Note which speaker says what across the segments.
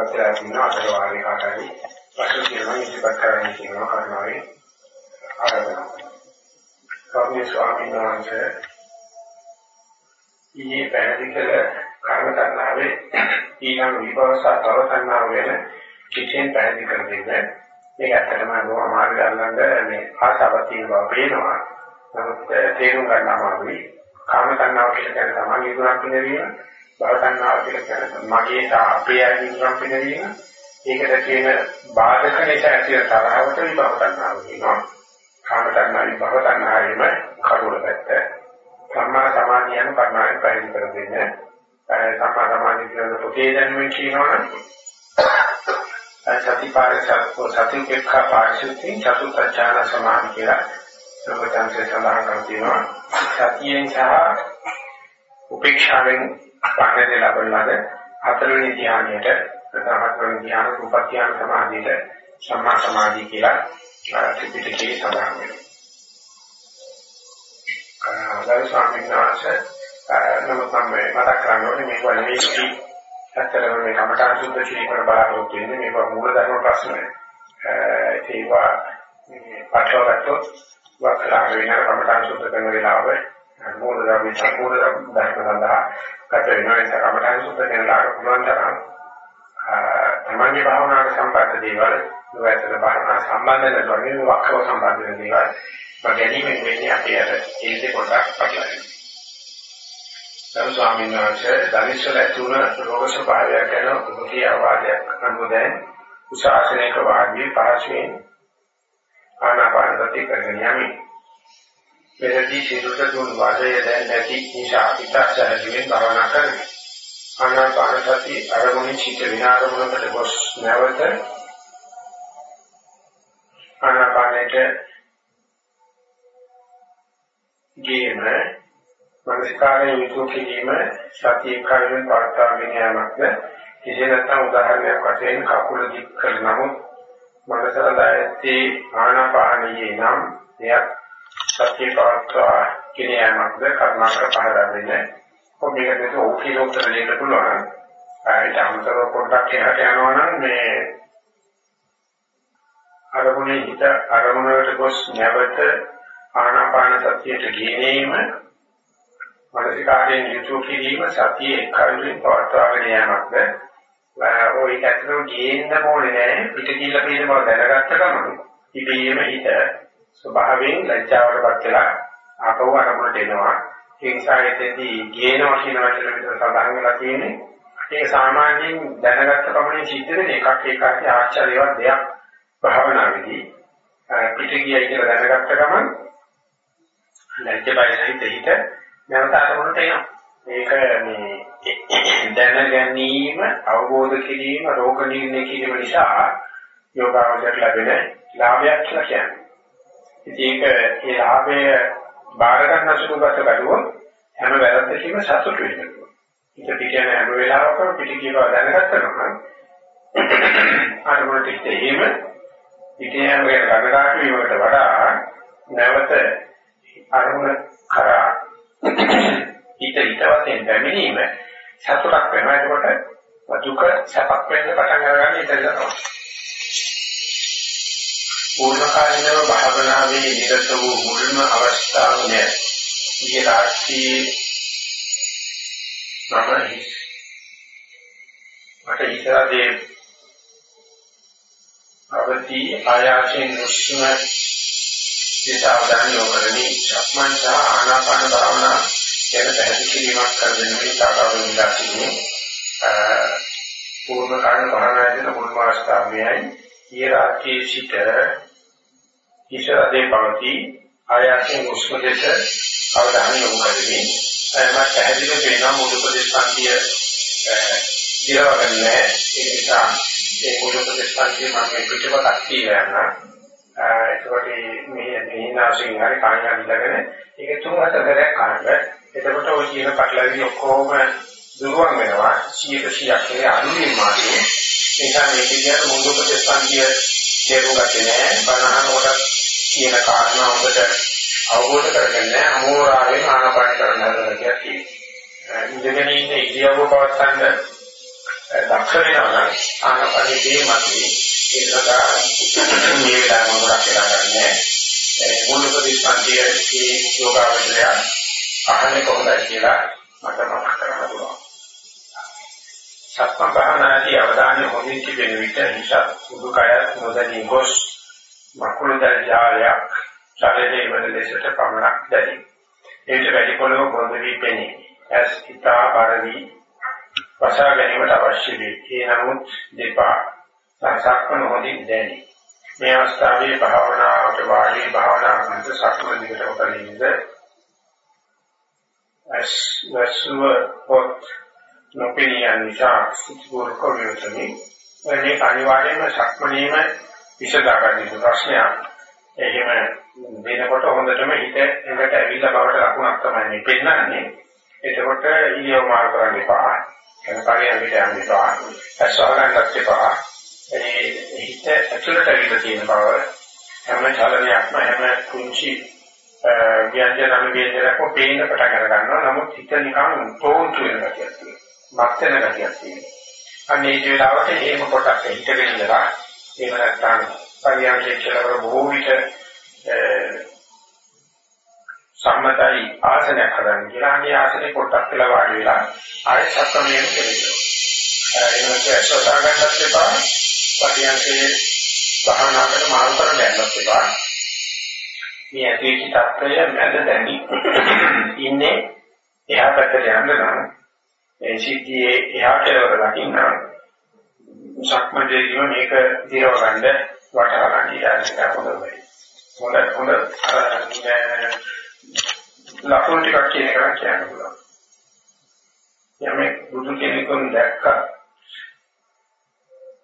Speaker 1: අපිට තියෙනවා අතර වාගේ කාටරි ප්‍රශ්න තියෙනවා ඉතිපත් කරන්න කියනවා කරනවායි ආරම්භ. කවුරු ස්වාමීන් වහන්සේ ඊයේ පැහැදිලි කළ කර්ම තණ්හාවේ ඊළඟ විපවස තව තණ්හාව වෙන කිසිෙන් පැහැදිලි කර දෙන්නේ මේක ඇත්තටම බොහොම අමාරු ගන්නඳ මේ ආසාවක් තියෙන බව පේනවා. නමුත් තේරුම් ගන්න අමාරුයි. කාම තණ්හාව කියලා කියන තමයි ඉදුණක් පිනවීම. භව තණ්හාව කියලා කියන මගේ තා අපේ අය ඉදුණක් පිනවීම. ඒකට කියන බාධක නිසා ඇති තරහවට විභව තණ්හාව කියනවා. කාම තණ්හාවයි භව තණ්හාවෙම කරුණ පැත්ත. සම්මා සමාධිය යන කර්මයන් පැහැදිලි කර දෙන්නේ. සම්මා සමාධිය කියන පොතේ දැනුමින් කියනවනේ සතිපාරසත්ව සතිපේක්ඛා පාරිශුද්ධි චතුත්ථාන සමාධි කියලා සර්වඥාන්සේ සඳහන් කර තියෙනවා සතියෙන් සහ උපේක්ෂාවෙන් පාඩේ ලැබෙනවාද හතරවෙනි ධ්‍යානයට ප්‍රථම හතරවෙනි ධ්‍යාන රූප ධ්‍යාන සමාධියට සම්මා සමාධි කියලා ත්‍රිපිටකයේ සඳහන් වෙනවා. ගරු ස්වාමීන් වහන්සේ නමුත් මම මතක් කරගන්න ඕනේ මේ වගේ ඇත්තටම මේ කමඨාන් සුද්ධ කිරීමකට බලාපොරොත්තු වෙන්නේ මේක මූල ධර්ම ප්‍රශ්න. ඒවා මේ පටලවගත්තොත් වක්ලාගෙන වෙන කමඨාන් සුද්ධ කරන වෙලාව මූල ධර්ම මූල ධර්ම සඳහා ගත වෙනවා ඒක කමඨාන් සුද්ධ කරන ලාක පුළුවන් තරම් තමන්ගේ භාවනාවට සම්බන්ධ දේවල් නොවැතන භාවනා සම්බන්ධ නැතුව වක්කව සම්බන්ධ වෙන දේවල් ගැනීමෙන් වෙන්නේ අපේ අර ඒකේ පොඩක් පටලැවෙනවා. ගරු ස්වාමීන් වහන්සේ ධනිශ්වර ඇතුණ රෝග ස්වභාවය ගැන ඔබගේ අවවාදයක් අනුදැන් උසාසනයක වාදී පහසුවෙන් ආනාපානසති කරගෙන යමි. මෙතදී සිරුර දුන් වාදය දැන් නැති නිසා පිටස්සහයෙන් භාවනා කරමි. ආනාපානසති අරමුණේ සිට විනාඩමුණකට ගොස් නැවත ආනාපානයට ගේම මනස්කාරයේ විසු කිරීම සතිය කායෙන් පාර්ථාවෙන් යෑමක්ද කෙසේ නැත්නම් උදාහරණයක් වශයෙන් කකුල දික් කර නමුත් මනසට දැනෙති ආනාපානියේ නම් එයත් සතිය පාර්ථා කියන යෑමක්ද කර්මාකර පහදා දෙන්නේ. ඔබ මේකට ඕකී උත්තර දෙන්න පුළුවන්. ඒට අමතරව පොඩ්ඩක් එහාට යනවා නම් මේ අරමුණේ හිත අරමුණට ගොස් නැවත ආනාපාන සතියට ගෙනීම මානසිකාරයෙන් යුතු කිරීම සතියේ කරුණින් පවත්වාගෙන යෑමක්ද? ඔය ඇත්තටම ගේන්න ඕනේ නෑ. පිට කියලා පිළිම බව දැනගත්ත ගමන් ඉබේම හිත ස්වභාවයෙන් ලැජ්ජාවටපත් වෙලා ආපහු අරමුණට එනවා ඒ නිසා එතෙන්දී ගේනවා කියන වචන විතර සඳහන් වෙලා තියෙන්නේ ඒක සාමාන්‍යයෙන් දැනගත්ත පමණින් සිද්ධ වෙන එකක් ඒකත් ආශ්චර්යවත් දෙයක් භාවනාවේදී පිට ගියයි කියලා දැනගත්ත ගමන් ලැජ්ජ බය සහිත හිත නැවත අරමුණට එනවා. මේක මේ දැන ගැනීම, අවබෝධ කිරීම, රෝග නිర్ణය කිරීම නිසා යෝගාවචර ලැබෙන ලාභයක් කියලා කියන්නේ. ඉතින් ඒක ඒ ලාභය බාර ගන්න සුළුපස බැලුවොත් හැම වැරද්දකම සතුට වෙනවා. ඒක පිටියන හැම වෙලාවකම පිටිකීව දැනගත්තම අරමුණට ඉතේම පිටියන වගේ ගණනාට වීමකට වඩා නැවත අරමුණ කරා හිත හිත වශයෙන් දැමීම සතුටක් වෙනවා. ඒකට දුක සැපක් වෙන්න පටන් ගන්න ඉතින් තමයි. පූර්ණකාලීනව භාවනාවේ නිරත වූ මුල්ම අවස්ථාව නෑ. ඊයේ රාත්‍රියේ මම මට ඉතරදී අවදි ආයාසයෙන් නුස්ම ඒසාවදාන යොමරණි සක්මන් සහ ආනාපාන භාවනා ගැන පැහැදිලි කිරීමක් කර දෙන්න මේ සාකච්ඡාවෙන් ඉඳලා තිබුණේ පූර්ණ කාණ භාවනාවේ මුල් මාස්ථාවයයි ඊ රාත්‍රියේ සිට ඊශ්වරදී පවති ආයාසයෙන් උස්ම දෙස අවධානය යොමු කරමි එම පැහැදිලි වෙනවා මුල් ප්‍රදේශ පන්තිය දිරවගන්නේ ඒ නිසා ඒ මුල් ප්‍රදේශ පන්තිය මම පිටපතක් කියලා යනවා ඒකට මේ මේනාසින් හරි කාණ්ඩ ඉඳගෙන ඒක තුන් හතරක් කරන්න. එතකොට ඔය කියන පටලවිලි ඔක්කොම දුරවන් වෙනවා. 100% කියලා අනුමින් මාර්ගය. ඒ නිසා මේක කියන මුංගු ප්‍රතිස්පන්දිය තේරුම් ගත්තේ නෑ. බණහන කොට කියන කාරණා ඔබට අවබෝධ කරගන්න අමෝරාවෙන් ආනපාන කරන්න හදලා කියලා ඉඳගෙන ඉන්න ඉරියව්ව පවත්තන්න දක්ෂ වෙනවා නම් ආනපනයේ මතේ ඒක සදා මේ වෙලාවම ගොඩක් වෙලා ගන්නෑ. මුල් ප්‍රතිස්පන්දියේ යෝගාවචරය අහන්නේ කොහොමද කියලා මට මතක් කරගන්න පුළුවන්. සක්ම භාවනාදී අවධානය හොඳින් තිබෙන විට නිසා උඩුකය නොදැනී ගොස් මකුළු දර්ජාලයක් ශරීරයේ වෙන දෙසට පමණක් දැනේ. ඒකට වැඩි පොළොව බොඳ වී පෙනේ. ඇස් හිතා පරිදි වසා ගැනීමට අවශ්‍ය වේ. ඒ නමුත් දෙපා සක්මන හොඳින් දැනේ. මේ අවස්ථාවේ භාවනාවට වාඩි භාවනා කරන සක්මන දිගටම කලින්ද as වස්ව පොත් නොපෙනිය නිසා සිතුවරක විතරයි මේ අනිවාර්යයෙන්ම සක්මනීම විසඳාගන්න ප්‍රශ්නයක් එහෙම වෙනකොට හොඳටම හිත එකට ඇවිල්ලා බවට ලකුණක් තමයි මේ පෙන්නන්නේ එතකොට ඉලියව මාරු කරන්න එපා එන පරියන්කට යන්න එපා ඇස්වා ගන්නත් එපා ඒ හිත ඇතුළට ඇවිල්ලා තියෙන බව හැම චලනයක්ම හැම කුංචි ව්‍යංජන අනුවේදනකෝ පේන්න පටන් අර ගන්නවා. නමුත් හිත නිකන් තෝන්තු වෙන ගතියක් තියෙනවා. මත් වෙන ගතියක් තියෙනවා. අන්නේ ඒ වෙලාවට එහෙම කොටක් හිතගෙන ඉඳලා එහෙම නැත්නම් පරියන්කේ කියලා බොහෝ විට සම්මතයි ආසනයක් හදන්න කියලා. අනේ ආසනේ පොට්ටක් කියලා වාඩි වෙලා ආයෙත් සක්මණේම කෙරෙනවා. එහෙනම් ඇස්සතා ගන්නත් එපා. පරියන්කේ භාවනාවට මාරු කරන්න යන්නත් එපා. මේ ඇතිවෙච්ච තත්ත්වය මැද දැනි ඉන්නේ එහා පැත්තට යන්න නම් මේ සිද්ධියේ එහා කෙළවර දකින්න සක්මදේදීම මේක දිරව ගන්න වටහා ගන්න ඉඩක් හොඳයි. හොඳ හොඳ ලකුණු ටිකක් කියන එක කියන්න පුළුවන්. යමෙක් බුදු කෙනෙකුන් දැක්කා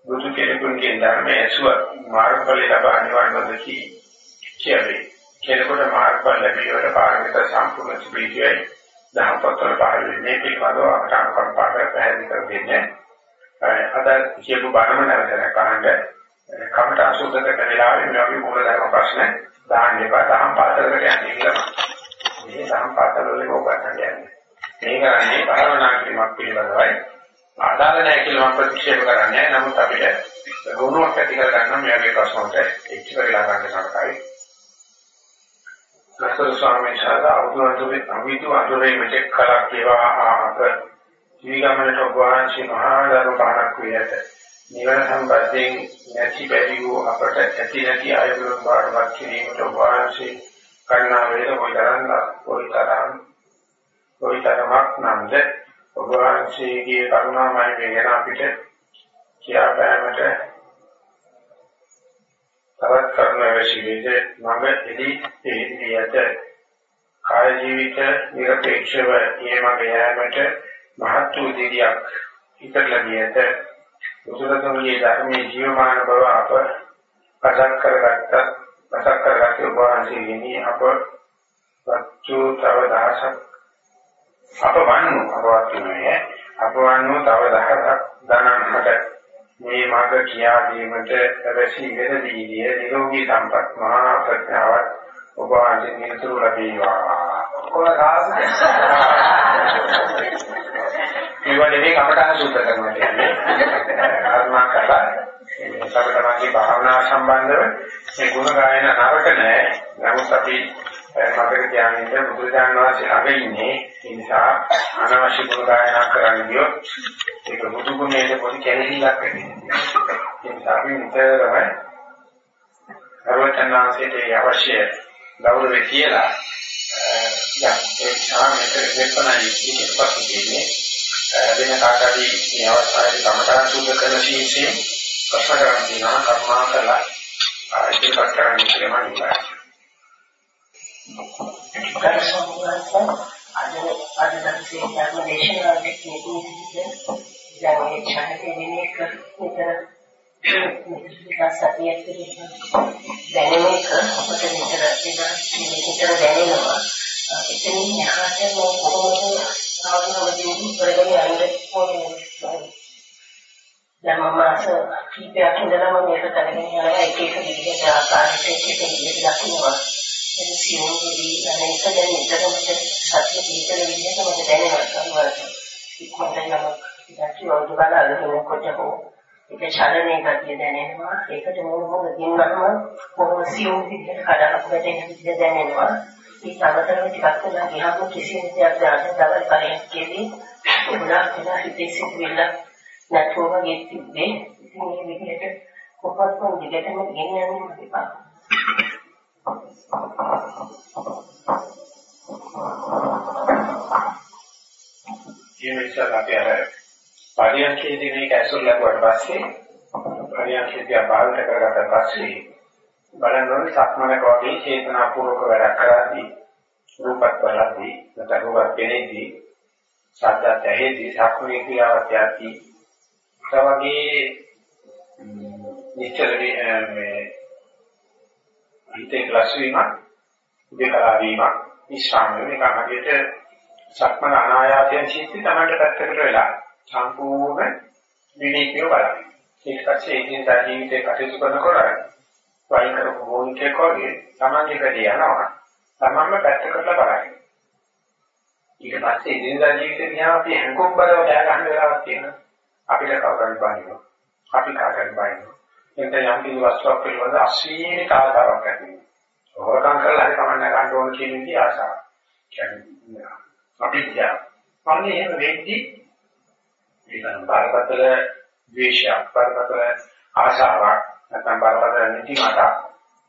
Speaker 1: බුදු කෙනෙකුන්ගේ ධර්මයේ ඇසුව මාර්ගඵල ලබා අනිවාර්යවද කියන්නේ. කෙනෙකුට මාර්ගඵල ලැබීමට පාරමිත සම්පූර්ණ සිබිතියයි දහම් පොතවල පහළ වෙන්නේ පිළිබඳව අපට අනුකම්පා කර පැහැදිලි කර දෙන්නේ. අද කියපු බණම නැවතන කහන්න කමට අසුද්ධ කරන වෙලාවේ මේ වගේ මූල ධර්ම ප්‍රශ්න දාන්න එපා දහම් පාසලකට යන්නේ කියලා. මේ දහම් පාසල වල මොකක්ද කියන්නේ. මේ කරන්නේ භාවනා කිරීමක් පිළිබඳවයි. ආදාළ නැහැ කියලා මම ප්‍රතික්ෂේප කරන්නේ නැහැ. නමුත් අපිට ගුණයක් ඇති කර ගන්න මේ වගේ ප්‍රශ්න වලට එච්ච වෙලා ගන්න නරකයි. සතර ස්වාමීන් වහන්සේ අවුරුද්දේ අවිතු අඳුරේ මෙතෙක් කලක් ඒවා අප ජීවිතමලට වහන්සේ මහා ධර්ම පාරක් වේත. නිවන සම්බන්ධයෙන් නැති බැරි වූ අපට ඇති නැති ආයුධ බාරවත් කිරීමට වහන්සේ කරුණා වේද මොතරම් කොයිතරම් කොයිතරමක් නම්ද වහන්සේගේ කරුණාමය වෙන අපිට කියා බෑමට තවත් කරුණ අවශ්‍ය වේද මම එදී එදියට කාය ජීවිත නිරපේක්ෂව ඊමග යෑමට මහත් වූ දිවියක් ඉතරලා ගියත උසුරතුන්ගේ ධර්මයේ ජීවමාන බව අප පසක් කරගත්ත පසක් කරගත්ත වහන්සේගෙනි අප වච්චු තව දහසක් අප වන්නු අපවත් නෙවෙයි අප වන්නු තව දහසක් ධනන්කට මේ මඟ කියා දීමට අවශ්‍ය වෙන දීලිය නිරෝගී සම්පත් මහා ප්‍රඥාවත් ඔබ වහන්සේ නිරතුරු ලැබේවා. ඔය රාසනේ. මේ වගේ කමටහන් සූත්‍ර කරනවා කියන්නේ කර්මා කරලා සතරමගේ භාවනා සම්බන්ධව මේ ගුණ ගායන නරක නෑ. නමුත් අපි මතක තියාගන්න බුදුරජාණන් වහන්සේ ළඟ ඉන්නේ ඒ නිසා අනවශ්‍ය ගුණ ගායනා කරන්න ගියොත් ඒක බුදු ගුණයේ පොඩි කැලෙහිලක් වෙන්නේ. ඒ නිසා අපි නිතරම අවචනාංශයේ අවශ්‍ය ගෞරවය කියලා යම් ඒ සාමයට දෙපණයි ඉතිපත් දෙන්නේ වෙන කාටදී මේ අවස්ථාවේ සමතන සුද්ධ කරන ශීර්ෂයෙන් ප්‍රශ්න කරන් දිනා කර්මා කරලා ඉතිපත් කරන්න කියලා මම ඉල්ලනවා.
Speaker 2: ගරුසම්පන්න අද අද දැක්කේ ධර්ම දේශනාවේ මේකේ දැන් මේ ඡානකේ විනය කර නිතර සතියක් දැනෙන එක අපිට නිතර නිතර දැනෙනවා එතනින් යහට කොහොමද සාධනවලින් කරගෙන යන්න ඕනේ දැන් මම අස කීපයක් ඉඳලා මම මේක කරගෙන යනවා එක එක විදිහට ආකාරයට එක එක විදිහට දක්වනවා එන සියුම්දී දැනෙක දැන් නිතරම සත්‍ය පිටර විදිහට මම දැනෙනවා සමහරවිට ඉක්මනට යමක් ඊට වලට බලලා ඉන්නකොට හෝ ඒක චලනයේ ගතිය දැනෙනවා ඒකට මොන මොන දිනනම කොහොම සියුම් විදිහට කඩලා වැටෙන විදිහ දැනෙනවා ඒ අමතරව ටිකක් වෙලා ගියාම කිසිම දෙයක් දැනෙන්නේ දවල් කලින් කියදී ගොඩාක් වෙලා හිතේ සිතුවිල්ල නැතුව වගේ තිබ්බේ ඉතින් මේ විදිහට කොහොමද කොහොමද දිගටම ගෙනියන්නේ මට එපා
Speaker 1: ඒ නිසා අපි අර පරියන්කේදී මේක ඇසුර ලැබුවට පස්සේ පරියන්කේදී අභාවිත කරගත්ත පස්සේ බලන්න ඕනේ සක්මනක වගේ චේතනාපූර්වක වැඩ කරද්දී රූපත් බලද්දී නැත්නම් රූපත් පෙනෙද්දී සද්දත් ඇහෙද්දී සක්මනේ ක්‍රියාවත් යති තවගේ නිතර මේ හිතේ ක්ලාස් වීමක් දෙකලා වීමක් විශ්‍රාම වෙන එක හරියට සක්මන අනායාසයෙන් සිද්ධි තමයි පැත්තකට වෙලා සම්පූර්ණ විවේකීව බලන්න. ඊට පස්සේ එදිනදා ජීවිතේ කටයුතු කරනකොට වයින් කරපු මොනිකේ කෝගේ තමන්ගේ වැඩේ යනවා. තමන්ම පැත්තකට බලන්න. ඊට පස්සේ එදිනදා ජීවිතේ ගියාම අපි හැඟුම් බලව දෑ ගන්න වෙලාවක් තියෙනවා. අපිට කවුරුන් බාහිනවා. අපි කාටද බාහිනවා. එතන යම් කිසි වස්තුවක් පිළිබඳ අසීමිත ආසාවක් ඇති වෙනවා. හොරකම් කරලා හරි කමන්න ගන්න ඕන කියන විදිහ ආසාවක්. කියන්නේ අපි කියන. අනේ එහෙම වෙද්දී ඒකන බාරපතල ද්වේෂයක්, බාරපතල ආශාවක්, නැත්නම් බාරපතල නිදිමත,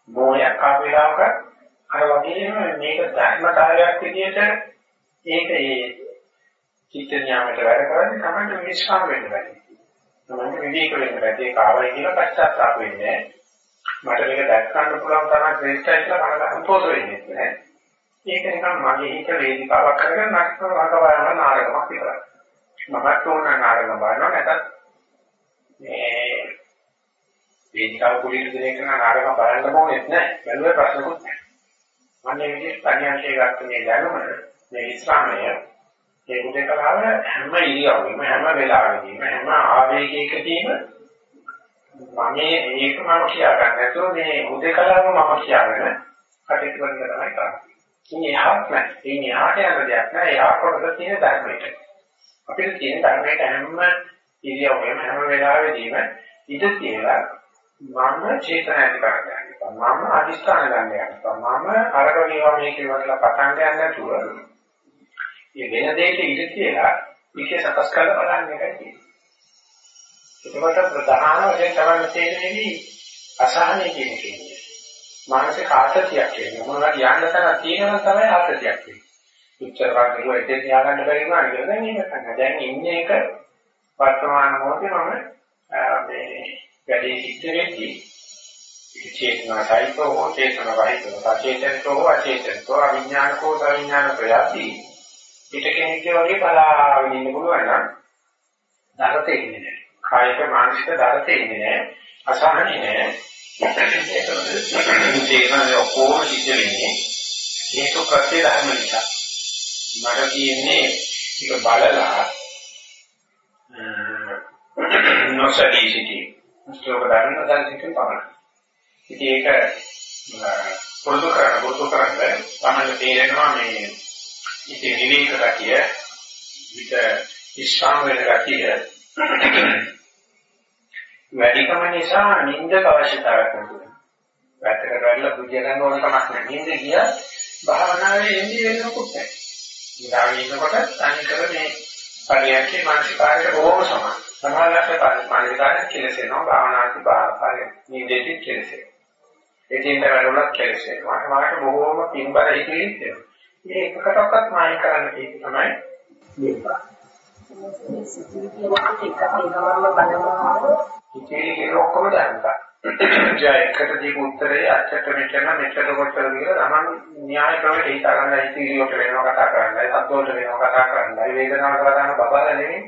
Speaker 1: මොහයක් ආවෙලාවක අර වගේම මේක ධර්මතාවයක් විදිහට ඒක ඒ චිත්ත ඥානයට වැඩ කරන්නේ තමයි විශ්වාස වෙන්න බැරි. තමයි විවේක වෙන්න බැරි. ඒක ආවයි කියලා පශ්චාත්තාප වෙන්නේ මට මේක දැක් ගන්න පුළුවන් තරම් ශ්‍රේෂ්ඨයි කියලා කනට සන්තෝෂ වෙන්නේ නැහැ. ඒක නිකන් මගේ හිත වේදිකාවක් කරගෙන නැත්නම් රකවායන නාටකමක් විතරයි. මමත් ඕන නාටකම බලනවා නැත්නම් මේ වේදිකාව කුලිට දෙන එක නාටකම බලන්න ඕනෙත් නැහැ. බැලුවේ ප්‍රශ්නකුත් නැහැ. මන්නේ විදිහට තනියන්සේ ගත්ත මේ දැනුම මේ ඉස්ලාමය ඒ උදේකලාව හැම ඉරියව්වෙම හැම වෙලාවෙදීම හැම ආවේගයකදීම මම මේක මම කියා ගන්න නැතුව මේ උදේකලාව මම කියාගෙන කටයුතු කරන්න තමයි කරන්නේ. ඉන්නේ යහක් නැහැ. ඉන්නේ යහට යන දෙයක් නැහැ. යහ කොටස තියෙන ධර්මයක. අපිට තියෙන ධර්මයක හැම ඉරියව්වෙම හැම වෙලාවෙදීම ඉඳ කියලා මම චේතන ඇති කරගන්න. මම අදිස්ථාන ගන්න යනවා. මම අරක මේවා මේ කියලා පටන් ගන්න නැතුව මේ වෙන දෙයක ඉඳ කියලා මේක සකස් කරලා බලන්න එකයි තියෙන්නේ. එතකොට ප්‍රධාන වශයෙන් තමයි තේරෙන්නේ අසහනය කියන කෙනේ. මානසික ආතතියක් කියන්නේ මොනවා කියන්න තරම් තියෙනවා තමයි ආතතියක් කියන්නේ. උච්චර වර්ගයේ එතෙන් තියාගන්න බැරි වුණා කියලා දැන් මේක තමයි. දැන් ඉන්නේ එක වර්තමාන මොහොතේ මම මේ වැඩි සිද්ධ වෙද්දී චේතනායිකෝ හෝ චේතනායිකෝ සචේතනිකෝ හෝ අචේතනිකෝ අවිඥානිකෝ සවිඥාන ප්‍රයත්ති පිට කෙනෙක්ගේ වගේ බලාගෙන ඉන්න පුළුවන් නම් දරතේ ඉන්නේ නැහැ. කායික මානසික දරතේ ඉන්නේ නැහැ. අසහනෙ නැහැ. තේරෙන්නේ ඔක්කොම සිද්ධ වෙන්නේ හේතු ප්‍රත්‍ය ධර්ම නිසා. මට කියන්නේ ඒක බලලා ස්ලෝක ධර්ම දැන් සිටින් පමණයි. ඉතින් ඒක පුරුදු කරන පුරුදු කරන්නේ තමයි තේරෙනවා මේ ඉතින් විවේක ගතිය විත ඉස්හාම වෙන ගතිය වැඩිකම නිසා නිින්දක අවශ්‍යතාවයක් නැතුව. වැටකට වැඩිලා බුද්ධ ගන්න ඕන කමක් නැහැ. නිින්ද ගිය භාවනාවේ එන්නේ වෙනකොට නැහැ. ඉඳාගෙන ඉන්නකොට තනිකර මේ පරියන්කේ මානසික කාර්යයට බොහොම සමාන. සමානලක්ෂ මානසික කාර්ය කෙලසෙනවා භාවනාති බාහිර නිින්දෙදි කෙලසෙනවා. ඒකෙන් වැඩවලක් කෙලසෙනවා. මාකට බොහොම පින්බර හිතෙන්නේ තියෙනවා. මේ එකකටවත් මාය කරන්න තියෙන්නේ තමයි මේක. සිතිවිලි කියනකොට එක එකවම බලනවා ඉතින් ඒක ඔක්කොම දැනගන්න. ජය එකට දීපු උත්තරේ අච්චට මෙතන මෙතන කොටද කියලා තමන් න්‍යාය ක්‍රමයට හිතා ගන්න ඉතිරියට වෙනවා කතා කරන්නයි සද්දෝට වෙනවා කතා කරන්නයි වේදනාවට කතා කරන බබාලා නෙමෙයි.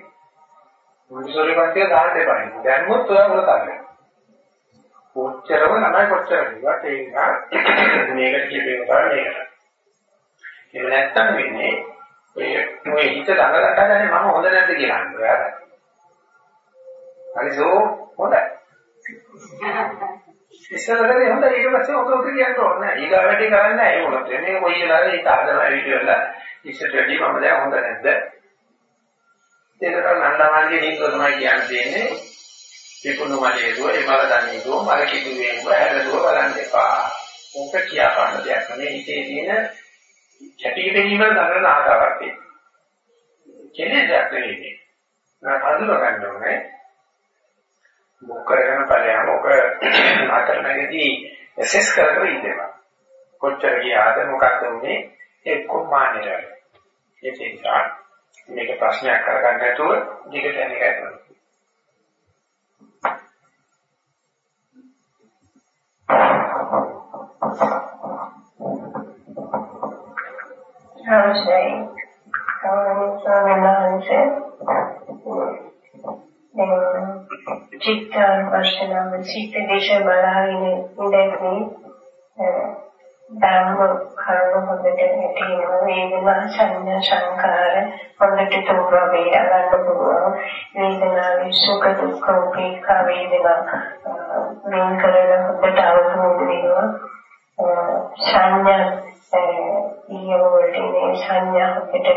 Speaker 1: මුනිසෝරේ පස්සේ දාන්න එපා. දැන්වත් ඔයා මොකද කරන්නේ? කොච්චරම නමයි කොච්චර කිව්වත් ඒක මේකට කියපේවා මේකට. ඒක නැත්තම් වෙන්නේ ඔය ඔය හිත දඟලට ගන්නේ මම හොඳ නැද්ද කියලා අහනවා. ඔයාලා. හරිසෝ හොඳයි. ඉස්සරහදී හොඳයි ඊට පස්සේ ඔක උත්තර කියන්න ඕනේ නැහැ. ඊගා වැඩි කරන්නේ නැහැ ඒ මොකද. මේ කොයි වෙලාවෙ ඒක ආදම ඇවිල්ලා ඉස්සරට වැඩි මම දැන් හොඳ නැද්ද? ඒකට නංග තමන්ගේ හිතව තමයි කියන්න තියෙන්නේ. විකුණු මලේ දුව, එමල දන්නේ දුව, මල කිතු වේව හැදදුව බලන්න එපා. මොක කියා ගන්න දෙයක් නෙමෙයි හිතේ තියෙන කැටි ගැනීම දරන ආකාරයක් තියෙනවා. කෙනෙක් දෙයක් නෙමෙයි. නෑ අඳුර ගන්න ඕනේ. මොක කරගෙන ඵලයන් මොක අතරමැදි ඇසෙස් කරගෙන ඉන්නවා. කොච්චර ගියාද මොකක්ද උනේ එක්ක මානෙට. ඒ නිසා මේක ප්‍රශ්නයක් කරගන්න නැතුව දිගට යන එකයි කරන්නේ.
Speaker 2: අවශ්‍යයි. ස්වාමීන් වහන්සේ චිත්ත වර්ෂණම චිත්ත දේශ බලාගෙන ඉඳන්නේ ධර්ම කරුණු හොඳට හිතේනවා වේදනා සංඥා සංකාර හොඳට තෝරා බේර ගන්න පුළුවන් වේදනාවේ සුඛ දුක්ඛ උපේක්ඛා වේදනා වෙන කරලා හොඳට අවබෝධ වෙනවා සංඥා ඊයෝ වලට මේ සංඥා හොඳට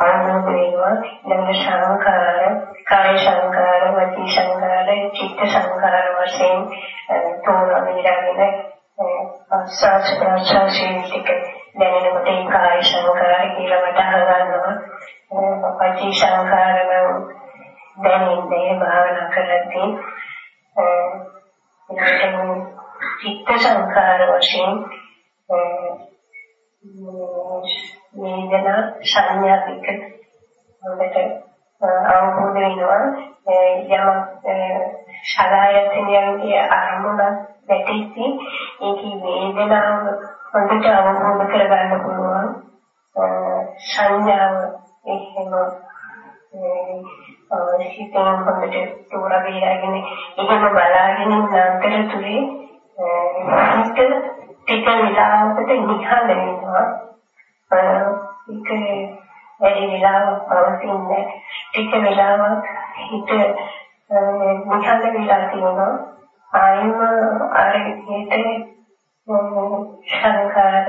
Speaker 2: ආනන්ද වෙනවා ඊළඟ සංකාර කාය සංකාර වචී සංකාර චිත්ත සංකාර වශයෙන් තෝරා බේරගෙන ආස්වාද ප්‍රසවාසයේ ටික දැනෙනකොට ඒ කාය සංකාර කියලා වටහා ගන්නවා. පටි සංකාර නම් දැනෙන්නේ භාවනා කරද්දී ඊළඟට චිත්ත සංකාර වශයෙන් වේදනා සංඥා දෙක හොඳට අවබෝධ වෙනවා යම ශලායතනයේ අරමුණක් වැටෙච්චි ඒකේ වේදනාව හොඳට අවබෝධ කරගන්න පුළුවන්. සංඥාව එහෙම හිතෙන් හොඳට තෝරා බේරගෙන එහෙම බලාගෙන ඉන්න අතරතුරේ හිත ටික විලාවකට නිහඬ වෙනවා. ඒක වැඩි විලාවක් පවතින්නේ ටික විලාවක් හිත නිහඬ වෙලා තියෙනවා. ආයම අර විදිහට සංකාර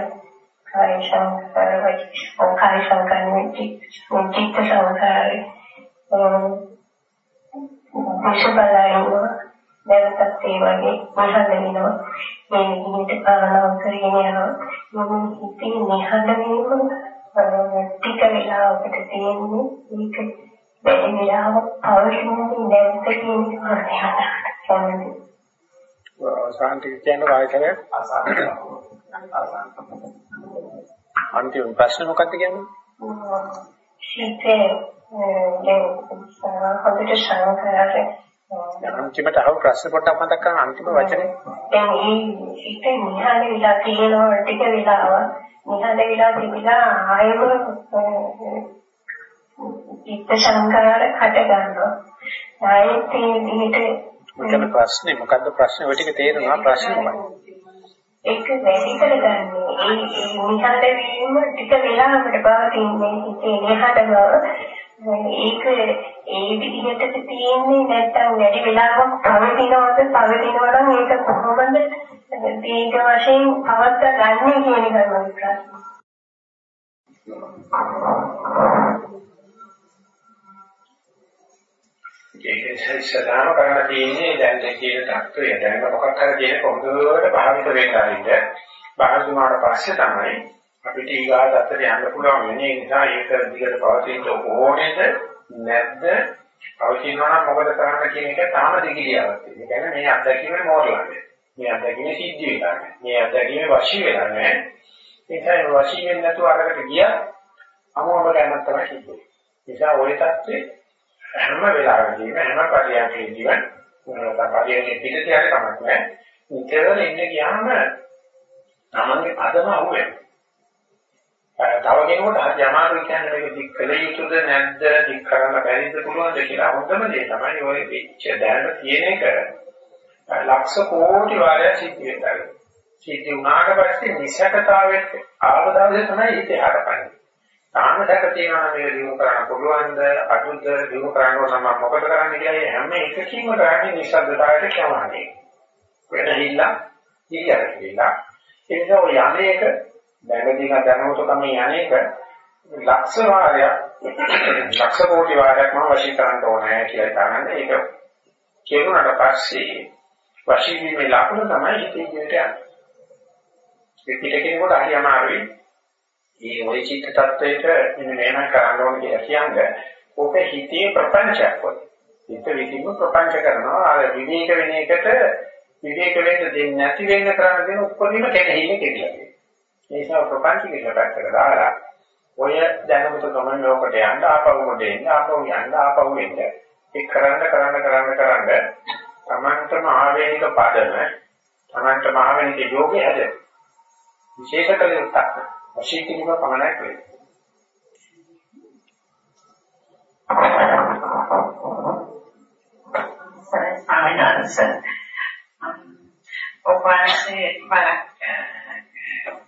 Speaker 2: කාය සංකාර වචී කාය සංකාර චිත්ත සංකාර දේශබලයෝ නැවතත් ඒ වගේ මහඳ වෙනවා මේ විදිහට භාවනාව කරගෙන යනවා. මම හිතේ නිහඬ වීම ටික වෙලාවකට තියෙන්නේ ඒක වැඩි වෙලාවක් පවතින්නේ නැද්ද කියන
Speaker 1: කියන වායකරය අන්තිම ප්‍රශ්න මොකක්ද කියන්නේ?
Speaker 2: සිතේ දැන් හොඳට සංකරාවේ
Speaker 1: අන්තිමට අහපු ප්‍රශ්න පොඩ්ඩක් මතක් කරගන්න අන්තිම වචනේ.
Speaker 2: දැන් මේ සිතේ නිහඬ වෙලා තියෙනවා ටික වෙලාව නිහඬ වෙලා තිබිලා ආයම චිත්ත සංකාර හට ගන්නවා. ආයෙත් මේ විදිහට
Speaker 1: මොකද ප්‍රශ්නේ? මොකද්ද ප්‍රශ්නේ? ඔය ටික තේරෙනවා ප්‍රශ්නේ මොකක්ද?
Speaker 2: ඒක වැඩි කරගන්නේ. ඒ නිහඬ වීම ටික වෙලාවකට පවතින්නේ හිතේ නිහඬ බව. ඒක ඒ විදිහට තියෙන්නේ නැත්තම් වැඩි වෙලාවක් පවතිනවද? පවතිනවා නම් ඒක කොහොමද? දීර්ඝ වශයෙන් පවත්වා ගන්න කියන එක මම ප්‍රශ්න
Speaker 1: ඒක ඉස්සරහම කරන්න තියෙන්නේ දැන් දෙකේ තත්ත්වය. දැන් මොකක් හරි දෙයක් පොදුවට භාවිත වෙන්න ආරින්ද භාවිතුමාට පස්සේ තමයි අපිට ඊගා තත්ත්වයට යන්න පුළුවන් වෙන්නේ. ඒ නිසා ඒක දිගට පවතින්න ඕනේද නැද්ද? පවතිනවා නම් මොකද කරන්න කියන එක තාම දෙකිලියාවක් තියෙනවා. ඒ කියන්නේ මේ අත්දැකීමේ මෝරලන්නේ. මේ අත්දැකීමේ සිද්ධ වෙලා නැහැ. මේ අත්දැකීමේ වශී වෙලා නැහැ. ඒ නිසා වශී වෙන්නේ නැතුව අරකට ගියා අමෝම ගැනක් තමයි සිද්ධ වෙන්නේ. ඒ නිසා ওই தත්ත්වේ හැම වෙලාවෙදීම හැම පරියන්කේදීම නැත්නම් පරියන්කේ පිටට යන කමක් නැහැ. නිතරම ඉන්න ගියාම තමන්ගේ පදම අහුවෙනවා. තව කෙනෙකුට හරි අමාරුයි කියන්නේ මේක දික් කළ යුතුද නැද්ද දික් කරන්න බැරිද පුළුවන්ද කියලා හොඳම දේ තමයි ඔය වෙච්ච දැනට තියෙන එක ලක්ෂ කෝටි වාරයක් සිද්ධ වෙනවා. සිද්ධ වුණාට පස්සේ නිසකතාවෙත් ආවදාවේ තමයි හිතේ හරපන්නේ. තාම දැක තියෙනවා මේක දිනු කරන්න පුළුවන්ද? අදුද දිනු කරන්න ඕන නම් මොකද කරන්න කියලා හැම එකකින්ම කරන්නේ නිශ්ශබ්දතාවයට කියවන්නේ වෙන හිල්ලා ඉරියර කියලා ඒ නිසා ඔය යන්නේක දැකදීන දැනුමට තමයි යන්නේක ලක්ෂ වාරයක් ලක්ෂ කෝටි වාරයක් මම වශී කරන්න ඕනේ කියලා හිතනනේ ඒක කෙරුණාට පස්සේ වශී වීමේ ලක්ෂණ තමයි හිතේ ජීවිතය යන්නේ. ඒ පිට කෙනෙකුට හරි අමාරුයි. මේ ওই චිත්ත tattweට මෙන්න මේම කරන්න ඕනේ කියලා කියන්නේ. ඕක හිතේ ප්‍රපංචයක් වගේ. හිත විසින්ම ප්‍රපංච කරනවා. අර විවේක වෙන එකට විවේක වෙන්න දෙන්නේ නැති වෙන්න කරන්න දෙන උපරිම කෙනෙහිල්ල කියලා. ඒ නිසා ප්‍රපංච කියන පැත්තට දාලා ඔය දැනුමත ගමන් ලෝකට යන්න ආපහු මොඩ එන්න ආපහු යන්න ආපහු එන්න ඒ කරන්න කරන්න කරන්න කරන්න තමන්ටම ආවේනික පදම තමන්ටම ආවේනික යෝගය හැද විශේෂ කලියුත්තක් වශී කිරීම පමණක් වේ
Speaker 3: සරසාවිනාස ඔපාසේ වරක්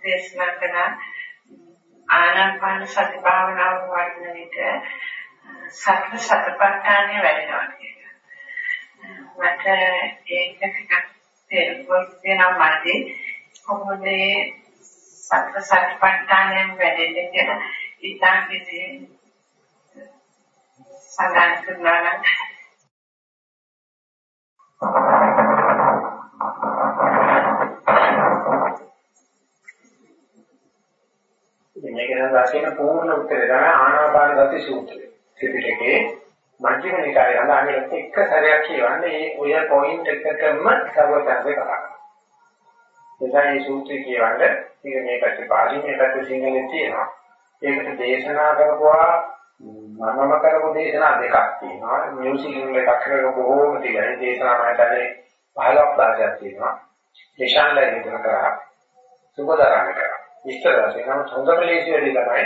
Speaker 3: දේශනා කළා ආනාපාන සති භාවනාව වඩන විට සතර සතපට්ඨානය වැඩෙනවා කියලා. මට ඒක ටිකක් තේරුම් මැදි කොහොමද සතර සතපට්ඨානයෙන් වැඩෙන්නේ කියලා ඉතාලි සඳහන් කරනවා නම්
Speaker 1: මේක නම් වශයෙන් පූර්ණ උත්තරය තමයි ආනාපාන සති සූත්‍රය. ත්‍රිපිටකේ මධ්‍යම නිකායේ අඳානේ එක සැරයක් කියවන්නේ ඒ ඔය පොයින්ට් එකකම සර්වඥාන්සේ කරා. එදා මේ සූත්‍රය කියවන්නේ මේක මේ පැත්තේ පාලි මේ පැත්තේ සිංහලෙන් තියෙනවා. ඒකට දේශනා කරපුවා මමම කරපු දේශනා දෙකක් තියෙනවා. මියුසික් එකක් කරලා බොහෝම තියෙනවා. දේශනා මම හිතන්නේ 15ක් 16ක් තියෙනවා. දේශාන් ලැබෙන්න කරා. සුබදාරණ කරා. විස්තර වශයෙන් නම් හොඳට ලේසි වෙලී තමයි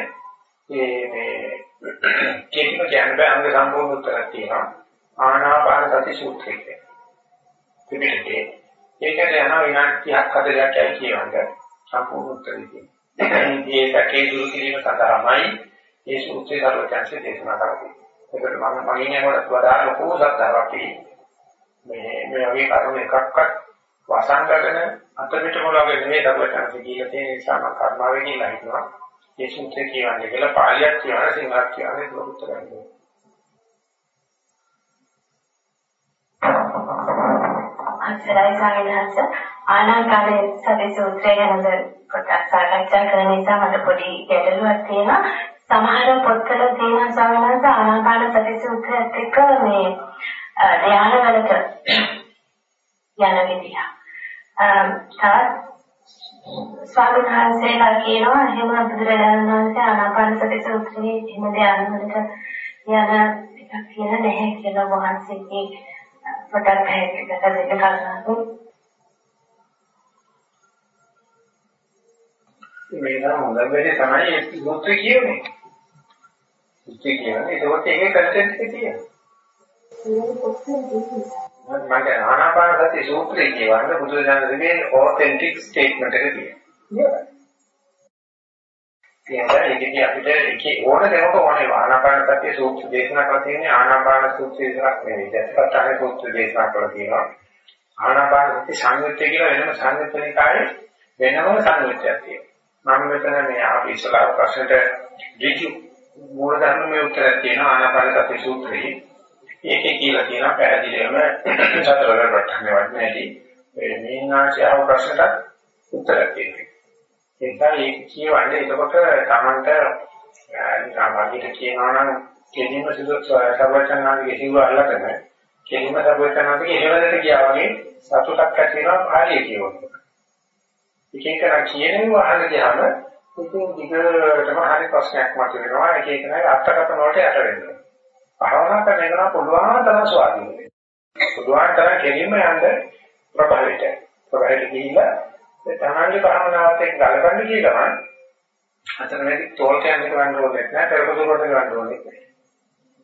Speaker 1: මේ මේ කේතිම කියන්න බෑ අංග සම්පූර්ණ උත්තරයක් තියෙනවා ආනාපාන සති සූත්‍රය පිටිකේ ඒකට යන විනාඩි 30ක් 40ක් යයි කියවන්න සම්පූර්ණ උත්තරය තියෙනවා ඒ සැකේ දුරු කිරීම සඳහාමයි මේ සූත්‍රය සර්වඥාන්සේ දේශනා කරන්නේ ඒකට මම මගින් යනකොට වඩා ලොකු සත්‍යාවක් මේ මේ වගේ කරුණු එකක්වත් වසංගතන අතපිට මොලවගේ නෙමෙයි දරුවචන්සේ කියලා තියෙන නිසා මම කර්මාවේ කියලා හිතනවා. ඒ සූත්‍රය කියන්නේ කියලා පාලියක් කියනවා සිංහලක් කියන්නේ ඒක උත්තර ගන්නවා.
Speaker 4: අසරයි සාමිනාස ආනාපාන සති සූත්‍රය ගැනද පොඩ්ඩක් සාකච්ඡා කරන නිසා මට පොඩි ගැටලුවක් තියෙනවා. සමහර පොත්වල තියෙන සාමිනාස ආනාපාන සති සූත්‍රයත් එක්ක මේ ධ්‍යානවලට යන විදිහ. තවත් ස්වාමීන් වහන්සේලා කියනවා එහෙම බුදුරජාණන් වහන්සේ ආනාපාන සති සූත්‍රයේ එහෙම ධ්‍යානවලට යන එකක් කියලා නැහැ කියලා වහන්සේගේ පොඩක් පැහැදිලි කරලා දෙන්න කල්පනා
Speaker 1: මේ නම් හොඳ වෙලේ තමයි ඒ සූත්‍රය කියන්නේ. සූත්‍රය කියන්නේ ඒකත් ඒකේ කන්ටෙන්ට් එක තියෙනවා. මම ආනාපාන සති සූත්‍රය කියවන්න බුදුරජාණන්ගේ ඔතෙන්ටික් ස්ටේට්මන්ට් එක තියෙනවා. ඒකදී අපිට ඒකේ ඕන දෙයක් ඕනේ ආනාපාන සති සූත්‍ර දේශනා කරලා තියෙන්නේ ආනාපාන සූත්‍රය විතරක් නෙවෙයි. දැක්කත් සූත්‍ර දේශනා කරලා තියෙනවා. ආනාපාන සති සංයුත්තය කියලා වෙනම සංයුත්තනිකායේ වෙනම සංයුත්තයක් තියෙනවා. මම මෙතන මේ අපි ඉස්සලා ප්‍රශ්නට ඍජු මූල ධර්මයේ උත්තරයක් තියෙනවා ආනාපාන සති සූත්‍රයේ. ඒකේ කියලා තියෙනවා පැහැදිලිවම සතරවල ප්‍රශ්නේ වඩන හැටි මේ නාචයාව ප්‍රශ්නට උත්තර දෙන්නේ. ඒකයි කියවන්නේ එතකොට Tamanට සාමාජික කියනවා නම් කෙලින්ම සිදු සර්වචනාගේ සිව අල්ලගෙන කෙලින්ම සර්වචනාගේ හේවලට ගියා වගේ සතුටක් ඇති වෙනවා පාළිය කියවන්නේ. එක එක නම් කියනවා අහන්න ගියාම ඉතින් දිගටම හරි ප්‍රශ්නයක් මතුවෙනවා එක එක නයි අර්ථකථන වලට යට වෙනවා. භාවනා කරන එක පුළුවන් තරම් ස්වාධීන වෙන්න. පුළුවන් තරම් කෙලින්ම යන්න ප්‍රබලයට. ප්‍රබලයට ගිහිල්ලා තමන්ගේ භාවනාවත් එක්ක ගලපන්න කිය ගමන් අතන වැඩි තෝල් කියන්නේ කරන්න ඕනේ නැහැ, පෙරපසු කොට කරන්න ඕනේ නැහැ.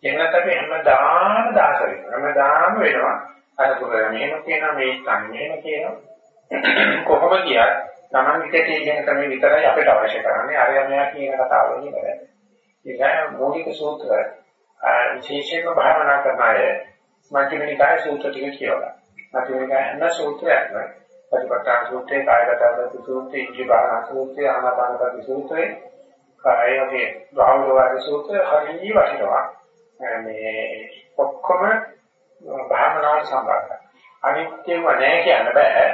Speaker 1: එන්නත් අපි හැමදාම දාස වෙනවා. හැමදාම වෙනවා. අර පුරා මෙහෙම කියනවා මේ ස්ථාන මෙහෙම කියනවා. කොහොම කියත් තමන් විකේ කියන ක්‍රමෙ විතරයි අපිට අවශ්‍ය කරන්නේ. අර යමයා කියන කතාව නෙවෙයි. ඒක මූලික සූත්‍රය විශේෂයෙන්ම භාවනා කරන අය මධ්‍යමිකාය සූත්‍ර ටික කියවලා. මධ්‍යමිකාය හැම සූත්‍රයක්ම ප්‍රතිපත්තාන සූත්‍රය, කායගත සූත්‍රය, ඉන්ද්‍රිය භාවනා සූත්‍රය, ආනාපාන සති සූත්‍රය, කායයේ භාවනාවේ සූත්‍ර හරිය වටිනවා. මේ ඔක්කොම භාවනාවට සම්බන්ධයි. අනිත්‍යව නැහැ කියන්න බෑ.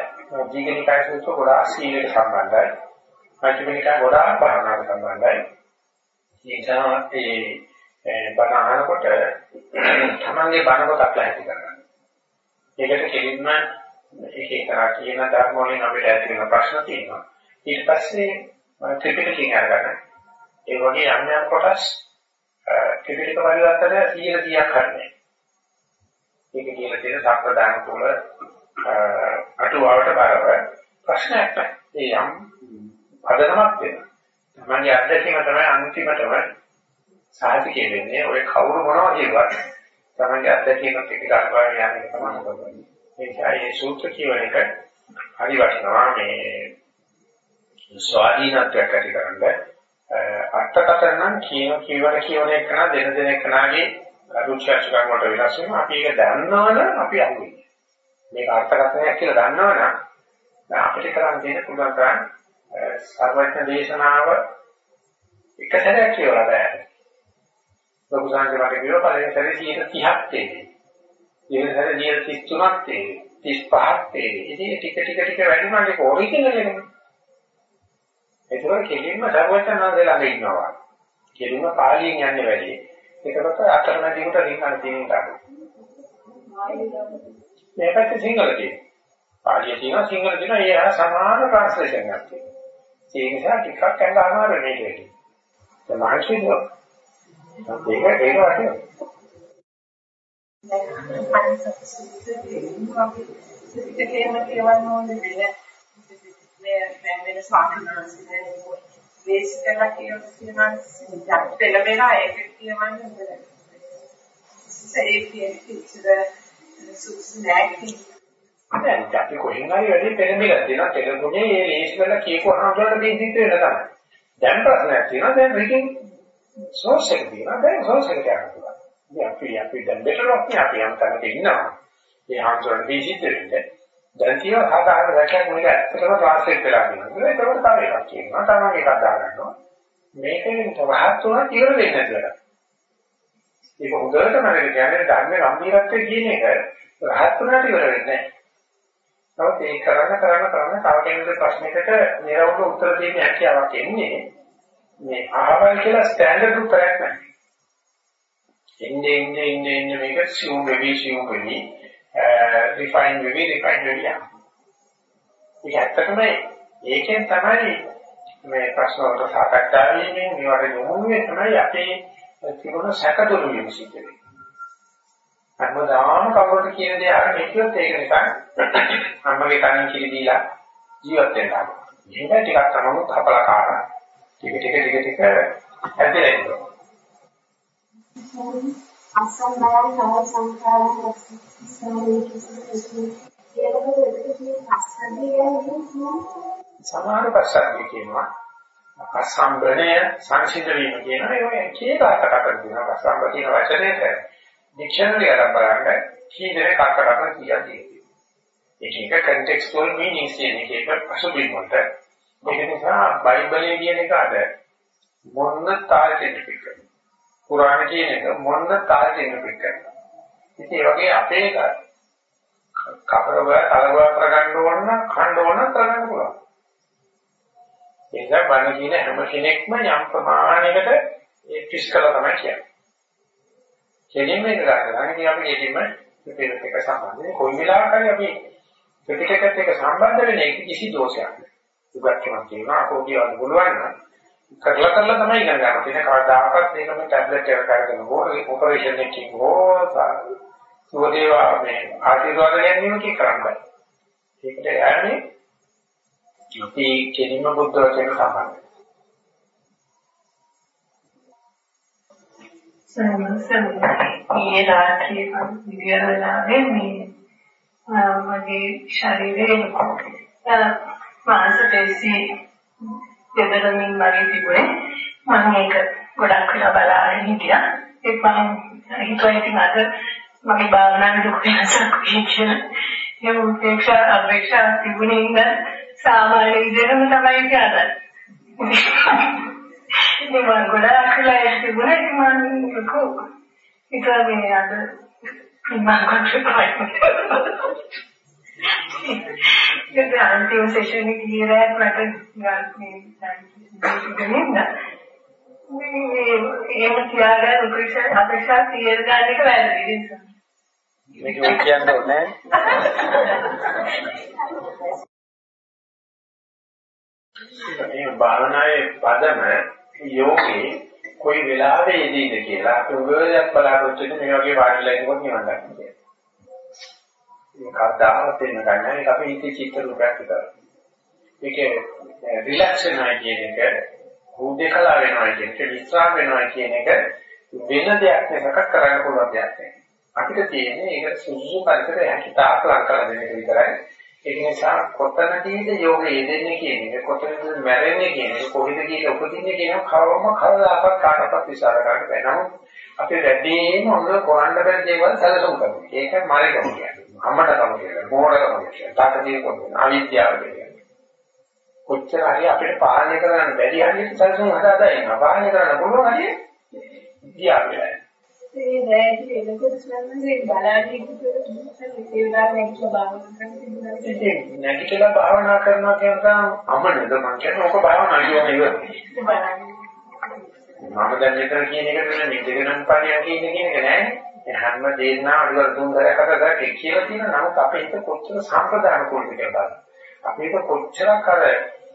Speaker 1: ජීවිතය සූත්‍ර ගොඩාක් සීලයට සම්බන්ධයි. පංචමිනිකා ගොඩාක් භාවනාවට සම්බන්ධයි. ඒ නිසා ඒ බණ අහනකොට තමන්ගේ බණ පොතක් ලැහැටි කරගන්න. ඒකට කෙලින්ම එක එක කියන ධර්ම වලින් අපිට ඇති වෙන ප්‍රශ්න තියෙනවා. ඊට පස්සේ ත්‍රිපිටකයෙන් අරගන්න. ඒ වගේ යම් යම් කොටස් ත්‍රිපිටක පරිවර්තන 100 100ක් කරන්නේ. ඒක කියලා තියෙන සම්ප්‍රදාන කුල අටුවාවට බරව ප්‍රශ්නයක් නැහැ. ඒ යම් පදනමක් වෙනවා. තමන්ගේ අත්දැකීම තමයි අන්තිමටම සාහිත්‍ය වෙන්නේ. ඔය කවුරු මොනවා කියවත් තමන්ගේ අත්දැකීමත් එක්ක ගලපගෙන යන එක තමයි කරන්නේ. ඒ නිසා මේ සූත්‍ර කියවන එක හරි වටිනවා මේ ස්වාධීනත්වයක් ඇති කරන්නේ අර්ථකථන නම් කියන කියවන කියවන එක නා දෙන දෙන එක නාගේ රුචිචර්චකම් වලට වෙනස් වෙනවා. අපි ඒක දන්නවනම් අපි අහුවෙන්නේ. මේක අර්ථකථනයක් කියලා දන්නවනම් අපිට කරන්න තියෙන පුළුවන් තරම් සර්වඥ දේශනාව එක සැරයක් කියවලා බෑ. ලොකු සංජය මට කියව පළවෙනි සැරේ 30ක් තේරෙයි. ඊළඟ සැරේ 33ක් තේරෙයි. 35ක් තේරෙයි. ඉතින් ටික ටික ටික වැඩි වුණාට ඒක ඔරිජිනල් එකනේ. ඒකවල කෙලින්ම සර්වඥාන්සේ ළඟ ඉන්නවා. කෙලින්ම පාලියෙන් යන්නේ වැඩි. ඒකකට අතරමැදිකට රින්ගන තියෙන එක. මේකට සිංහල තියෙනවා. පාලිය තියෙනවා සිංහල තියෙනවා ඒ හා සමාන ට්‍රාන්ස්ලේෂන් එකක් තියෙනවා. ඒ නිසා ටිකක් අඟ අමාරු මේකේ. ඒ මානසිකව ඒක ඒක වටිනවා.
Speaker 3: ඒකේම කියවන්න ඕනේ නේද? මේ දැන් වෙන ස්වාමීන් වහන්සේ වේස් කරලා කියනවා දැන් පෙළවෙලා ඒක කියවන්නේ ඒ කියන්නේ සුසු නැති
Speaker 1: දැන් අපි කොහෙන් හරි වැඩි පෙරමිලා තියෙනවා ටෙලිෆෝනේ ඒ ලේස් කරලා කියපුවාම උඩට මේ සිද්ධ වෙන තමයි. දැන් ප්‍රශ්නයක් තියෙනවා දැන් මේකෙන් සෝස් එක තියෙනවා දැන් සෝස් එක ගන්න පුළුවන්. ඉතින් අපි අපි දැන් බෙටර් ඔෆ් නේ අපි අන්තකට ඉන්නවා. මේ හාන්සොන් මේ සිද්ධ වෙන්නේ. දැන් තියෙන සාධාරණ රැකයක් මේක ඇත්තටම ට්‍රාන්ස්ලේට් වෙලා තියෙනවා. ඒක තමයි තව එකක් කියනවා. තමයි එකක් දාගන්නවා. මේකෙන් තවහත් තුනක් ඉවර වෙන්නේ නැතිලා. ඒක හොඳටම මම කියන්නේ ධර්මයේ ගම්භීරත්වය කියන එක රහත් තුනට ඉවර වෙන්නේ නැහැ. නමුත් ඒ කරන්න කරන්න කරන්න තව කෙනෙකුගේ ප්‍රශ්නයකට නිරවුල් උත්තර දෙන්න හැකියාවක් එන්නේ මේ අහවල් කියලා ස්ටෑන්ඩඩ් උත්තරයක් නැහැ. එන්නේ එන්නේ එන්නේ එන්නේ මේක සියුම් වෙවි සියුම් වෙවි රිෆයින් වෙවි රිෆයින් වෙවි යනවා. ඒක ඇත්තටම ඒකෙන් තමයි මේ ප්‍රශ්න වලට සාකච්ඡා වීමෙන් මේවට යොමු වෙන්නේ තමයි අපේ තිබුණ සැකදුරු වීම සිද්ධ වෙන්නේ. හැමදාම කවුරුත් කියන දේ අහන්න හිතුවත් ඒක නිසා අම්මගේ කණින් කිරි දීලා ජීවත් වෙනවා. මේක ටිකක් තමයි අපල කාරණා. ටික ටික ටික ටික ඇදලා ඉන්නවා.
Speaker 4: අසම්බයන් නව සංකාරයන් රැස්වීමේ කිසිදු
Speaker 1: සමාන පස්සද්ධිය කියනවා. අසම්බණය සංසිඳ වීම කියන ඒ එක එක අර්ථකථන දෙනවා අසම්බ කියන වචනේට ඩික්ෂනරි එකක් බලන්න කී දෙනෙක් අර්ථකථන කියන්නේ ඒක එක කන්ටෙක්ස්ටුවල් මීනින්ග්ස් කියන එක පසුබිම් වලට. ඒක නිසා බයිබලයේ කියන එක අද මොන්න තාලෙට පිට කරනවා. කුරාන කියන එක මොන්න තාලෙට පිට කරනවා ඉතින් ඒ වගේ අපේ එක කපරව කලව කරගන්න ඕන නම් ඛණ්ඩ ඕන කරගන්න පුළුවන් ඒක බණ කියන හැම කෙනෙක්ම යම් ප්‍රමාණයකට ඒ ටිස් කළා තමයි කියන්නේ කෙලින්ම එක ගන්නවා. ඉතින් අපි කෙලින්ම පිටිකට එක සම්බන්ධනේ කොයි වෙලාවක හරි අපි පිටිකටත් එක සම්බන්ධ වෙන එක කිසි දෝෂයක් නෑ. උගත්කමක් කියනවා අපෝ කියවන්න පුළුවන් නම් කරලා කරලා තමයි ඉගෙන ගන්න. තියෙන කවදාකවත් මේකම ටැබ්ලට් එකක් අරගෙන හෝ ඔපරේෂන් එකකින් හෝ සුවදේවා මේ ආශිර්වාද ගැනීමකින් කරන්න බෑ. ඒකට යන්නේ අපි කෙලින්ම බුද්ධ වචන සම්බන්ධයි.
Speaker 3: ඊයේ රාත්‍රියේ මම විද්‍යාලයේ මේ මගේ ශරීරයේ මාංශ පෙශි දෙදරමින් වගේ තිබුණේ. මම ඒක ගොඩක් වෙලා බලාගෙන හිටියා. ඒක මම හිතුවා ඉතින් අද මගේ භාවනාවේ දුක වෙනසක් වෙයි කියලා. ඒ උපේක්ෂා අපේක්ෂා තිබුණේ ඉඳන් සාමාන්‍ය විදිහටම තමයි කියන්නේ. ඉතින් මම ගොඩාක් වෙලා ඒක තිබුණා. ඉතින් මම ලොකු ඉතින් මේ අද මම කොටුයි ඒක අන්තිම සෙෂන් එක ගියරත් මට ගන්න මේ මේ එහෙම තියාගන්න උපේක්ෂා අපේක්ෂා තියර ගන්න එක වැරදි නිසා
Speaker 1: මේක කියන්න ඕනේ මේ භාවනාවේ පදම යෝගේ කොයි වෙලාවෙ යෙදීද කියලා අපි උගලයක් බලාපොරොත්තු වෙන මේ වගේ වාඩිලා ඉන්නකොට නිවන් දකින්න. මේ කද්දාවත් වෙන ගන්න ඒක අපි හිතේ චිත්ත රූපයක් විතරයි. ඒකේ රිලැක්ස් වෙනවා කියන එක, හුදේකලා වෙනවා කියන එක, විස්රාම වෙනවා කියන එක වෙන දෙයක් නෙකක් කරන්න පුළුවන් දෙයක් නෙවෙයි. අපිට තියෙන්නේ ඒක සුසු පරිසරය හිතාක් ලං කරලා දෙන එක විතරයි. ඒක නිසා කොතනදීද යෝගය යෙදෙන්නේ කියන එක, කොතනද මැරෙන්නේ කියන එක, කොහෙද ගිහින් උපදින්නේ කියන එක කවම කවදාකවත් කාටවත් විශ්වාස කරන්න බැහැ. නමුත් අපේ වැඩිම ඔන්න කරන්න බැරි දේවල් සැලසුම් කරනවා. ඒක මරේකම කියන්නේ. අම්මටකම කියන්නේ. මොහොතකම කියන්නේ. තාතදී කොහොමද? අවිද්‍යාව කියන්නේ. කොච්චර හරි අපිට පාලනය කරන්න බැරි හරියට සැලසුම් හදාදා ඉන්නවා. පාලනය කරන්න පුළුවන් හරියට ඉතියා වෙලා.
Speaker 3: ඒ දැයි එනකොට ස්වයංසේ බලාගෙන ඉන්න
Speaker 1: භාවනා කරනවා කියන එක අමනද මං කියන්නේ ඔක භාවනා කියන එක. මම දැන් මෙතන කියන එක නෙමෙයි මෙතනනම් පරියන් කියන කියන එක නෑ. හැම දෙන්නා අඩුව තුන් කරයක් අතරක් කියලා තියෙන නමුත් අපේ හිත කොච්චර සම්ප්‍රදාන කුලද කියලා බලන්න. අපේ හිත කොච්චරක් අර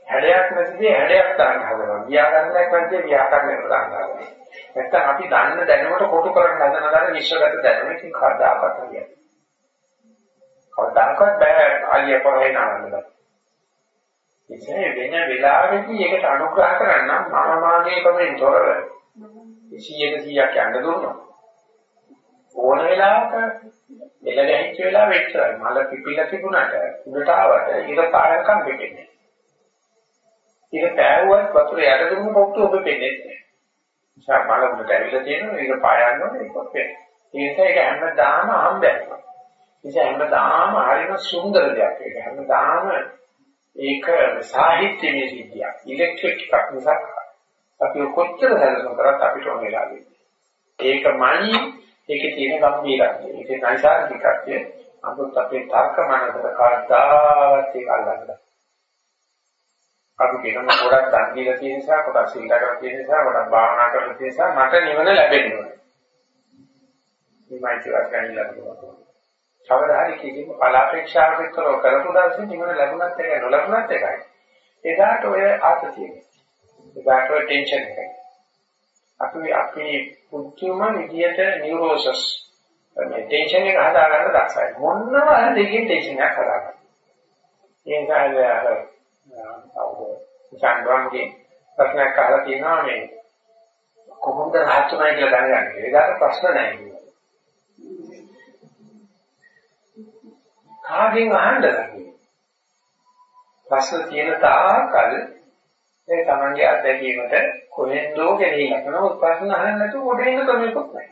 Speaker 1: හැඩයක් නැතිදී හැඩයක් දාන්න හදනවා. ව්‍යාකරණයක් නැතිදී ව්‍යාකරණයක් දාන්න හදනවා. නැත්තම් අපි දන්න දැනුමට කොටු කරන්න හදන දාන විශ්වගත දැනුමකින් කවදාකවත් හරියන්නේ. කවදාකවත් බෑ අයිය පොරේ නවන්න. ඉතින් වෙන වෙලාවෙදී ඒකට අනුග්‍රහ කරන්න මම මාගේ කමෙන් තොරව 100 100ක් යන්න දුන්නා. ඕන වෙලාවක එළ ගැහිච්ච වෙලාව වෙච්චරයි. මල පිපිලා තිබුණාට උඩට ආවට ඉර පායකම් වෙන්නේ. ඉර පෑවුවත් වතුර යට දුන්නු පොට්ටු ඔබ පෙන්නේ නැහැ. නිසා මල උඩට ඇවිල්ලා තියෙනවා ඒක පායන්න ඕනේ ඒක පෙන්නේ. ඒ නිසා ඒක හැමදාම හම්බෙන්න. නිසා හැමදාම හරිම සුන්දර දෙයක් ඒක. හැමදාම ඒක සාහිත්‍යමය සිද්ධියක්. ඉලෙක්ට්‍රික් එකක් නිසා අපි කොච්චර සැලසුම් කරත් අපිට ඕන වෙලා ඒකමයි ඒකේ තියෙන ගම්භීරත්වය. ඒකේ නයිසાર્ගිකත්වය. අමුත් අපේ තර්ක මනසට කාදාවත් ඒක අල්ලන්න. අපි කියනවා ගොඩක් දන් දීලා තියෙන නිසා, කොටස් සීල කරලා තියෙන නිසා, කොටස් භාවනා කරලා තියෙන නිසා මට නිවන ලැබෙන්නේ නැහැ. මේ මයිතිවත් ගන්න ලැබුණා. කවදාහරි කිසිම බලාපෑක්ෂාවක් විතර කරපු දවසේ නිවන ලැබුණත් එකයි නොලැබුණත් එකයි. එදාට ඔය ආතතිය. එදාට ඔය ටෙන්ෂන් එකයි. අපි අපි පුදුම විදියට නියුරෝසස් මේ ටෙන්ෂන් එක හදාගන්න දක්ෂයි. මොනම හරි දෙකකින් ටෙන්ෂන් එකක් හදාගන්න. ඒ නිසා අර සංග්‍රාමගේ ප්‍රශ්නයක් අහලා තියෙනවා මේ කොහොමද රහත්ුනායි කියලා දැනගන්නේ. ඒකට ප්‍රශ්න නැහැ. කාගෙන් අහන්නද ප්‍රශ්න තියෙන තාකල් ඒ තමන්ගේ අත්දැකීමට කොහෙන්දෝ ගෙනියලා කරන ප්‍රශ්න අහන්න නැතුව උඩ ඉන්න ක්‍රමයක්වත් නැහැ.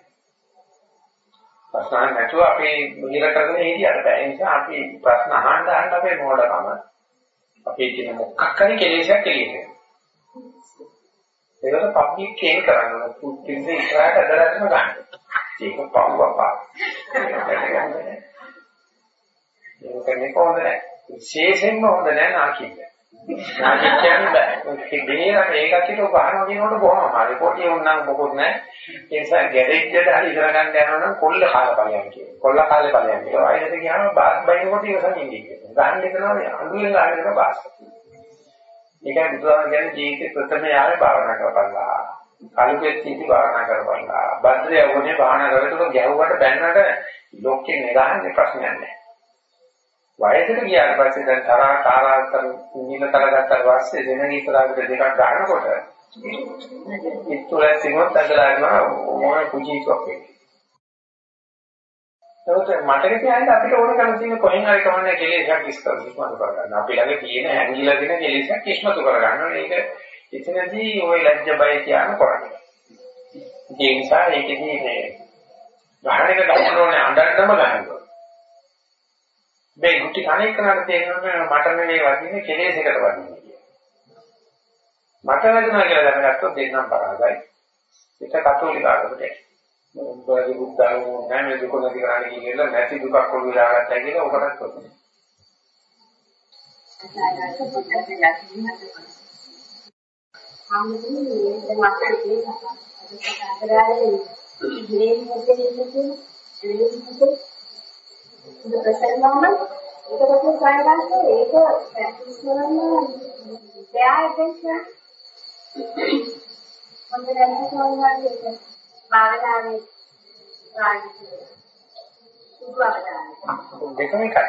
Speaker 1: ප්‍රශ්න අහන්න නැතුව අපි මුලිර කරගෙන හිටියට බෑ. ඒ නිසා අපි ප්‍රශ්න අහන්න අහන්න අපේ මොඩකම අපේ තියෙන මොකක් හරි කෙලෙසක් එළියට. ඒකට පබ්ලික් කේන් කරන්න ඕන. පුත්තින්ද ඉස්සරහට අදලත්ම ගන්න. ඒක පව්වපා. ඒක කරන්නේ කොහොමද නැහැ. විශේෂයෙන්ම හොඳ නැහැ නාකිය. නාකිය කියන්නේ බෑ. දෙේර මේකට උගහනවා කියනකොට බොහොම අමාරුයි. පොටි උන්නම් මොකොත් නැහැ. ඒ නිසා ගැරේජ්ජට හරි ඉතර ගන්න යනවා නම් කොල්ල කාලා ඵලයන් කියනවා. කොල්ල කාලේ ඵලයන් කියනවා. ආයෙත් ගියාම බාස් බයිනකොට ඉවසන් ඉන්නේ කියනවා. ගහන්න දෙනවා අඳුරෙන් ගහන්න දෙනවා බාස්. ඒකයි බුදුහාම කියන්නේ ජීවිතේ ප්‍රථම යාවේ භාවනා කරපළා. කලුකෙත් සිටි භාවනා කරපළා. බද්දේ යවුනේ භාවනා කරලා ගැහුවට බැන්නට ලොක්කේ නෙගහන්නේ ප්‍රශ්නයක් නැහැ. වයසට ගියාට පස්සේ දැන් තරහා තාරාතර නිල කරගත්තා පස්සේ දෙන ඉස්සරහට දෙකක් ගන්නකොට ඉතුරු සිමොත් අදලානවා මොන කුජීකක්. ඒකට මතක තියාගන්න අපිට ඕන කරන තියෙන කොහෙන් හරි කමන්නේ කෙලෙසක් ඉස්කරු ඉස්මතු කරගන්න. අපි ළඟ තියෙන ඇඟිලා දෙන කෙලෙසක් ඉස්මතු කරගන්න. මේක එතනදී ওই ලැජ්ජ බය කියන කරන්නේ. ඒ නිසා ඒකෙදී මේ ගහන එක ගන්න ඕනේ අඬන්නම ගන්නවා. මේ මුටි කණේ කරාට තේරෙනවා මට නෙවෙයි වදින්නේ කෙලෙසකට වදින්නේ කියලා. මට වැදුනා කියලා දැනගත්තොත් දෙන්නම් පරාදයි. ඒක කතෝලික ආගමට. මොකද බුද්ධ ධර්මෝ නැහැ මේ දුක නැති කරන්නේ කියලා නැති දුකක් ඔළුව දාගත්තා කියලා ඔකටත් කොහොමද?
Speaker 5: ආමුදුනේ දැන් අපේ කතා කරන්නේ ඉන්නේ මොකද කියන්නේ? ඒක ප්‍රසන්නම ඒකත් සායනාසේ ඒක ප්‍රැක්ටිස් කරන්න දෙයා ඉතින් මොකද දැන් කොහොමද භාවනාවේ
Speaker 1: දෙකම එකයි.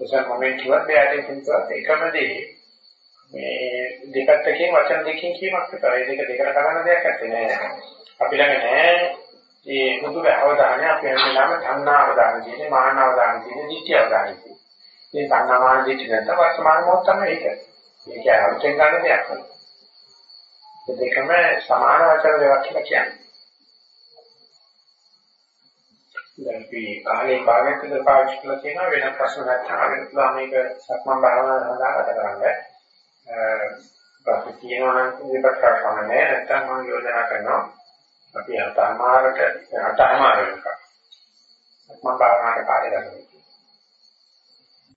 Speaker 1: ඒසම මොමන්ට් කිව්වත් බෑඩ් කිව්වත් එකම දේ. මේ දෙපැත්තකින් වචන දෙකකින් කියමක් විතරයි. දෙක දෙකට කරන දෙයක් නැත්තේ. අපි ළඟ නෑ මේ මුදුර අවධානය අපි හැමදාම තණ්හා අවධානය කියන්නේ මාන අවධානය කියන්නේ දිට්ඨි අවධානය කියන්නේ. මේ තණ්හා මාන දිට්ඨි නැත්නම් වර්තමාන මොහොත තමයි ඒක. මේක අලුතෙන් ගන්න දෙයක් නෙවෙයි. දෙකම සමාන වචන දෙකක් කියලා කියන්නේ. දැන් අපි කාලේ භාගයක් විතර පාවිච්චි කරලා තියෙනවා වෙන ප්‍රශ්න නැත්නම් අනිත් මේක සක්මන් භාවනාව සඳහා ගත කරන්නේ. ප්‍රශ්න තියෙනවා නම් ඉතින් ප්‍රශ්න නැහැ නැත්නම් මම යෝජනා කරනවා අපි අතමාරට අතමාර වෙනවා. මම භාවනාවට කාර්ය කරනවා.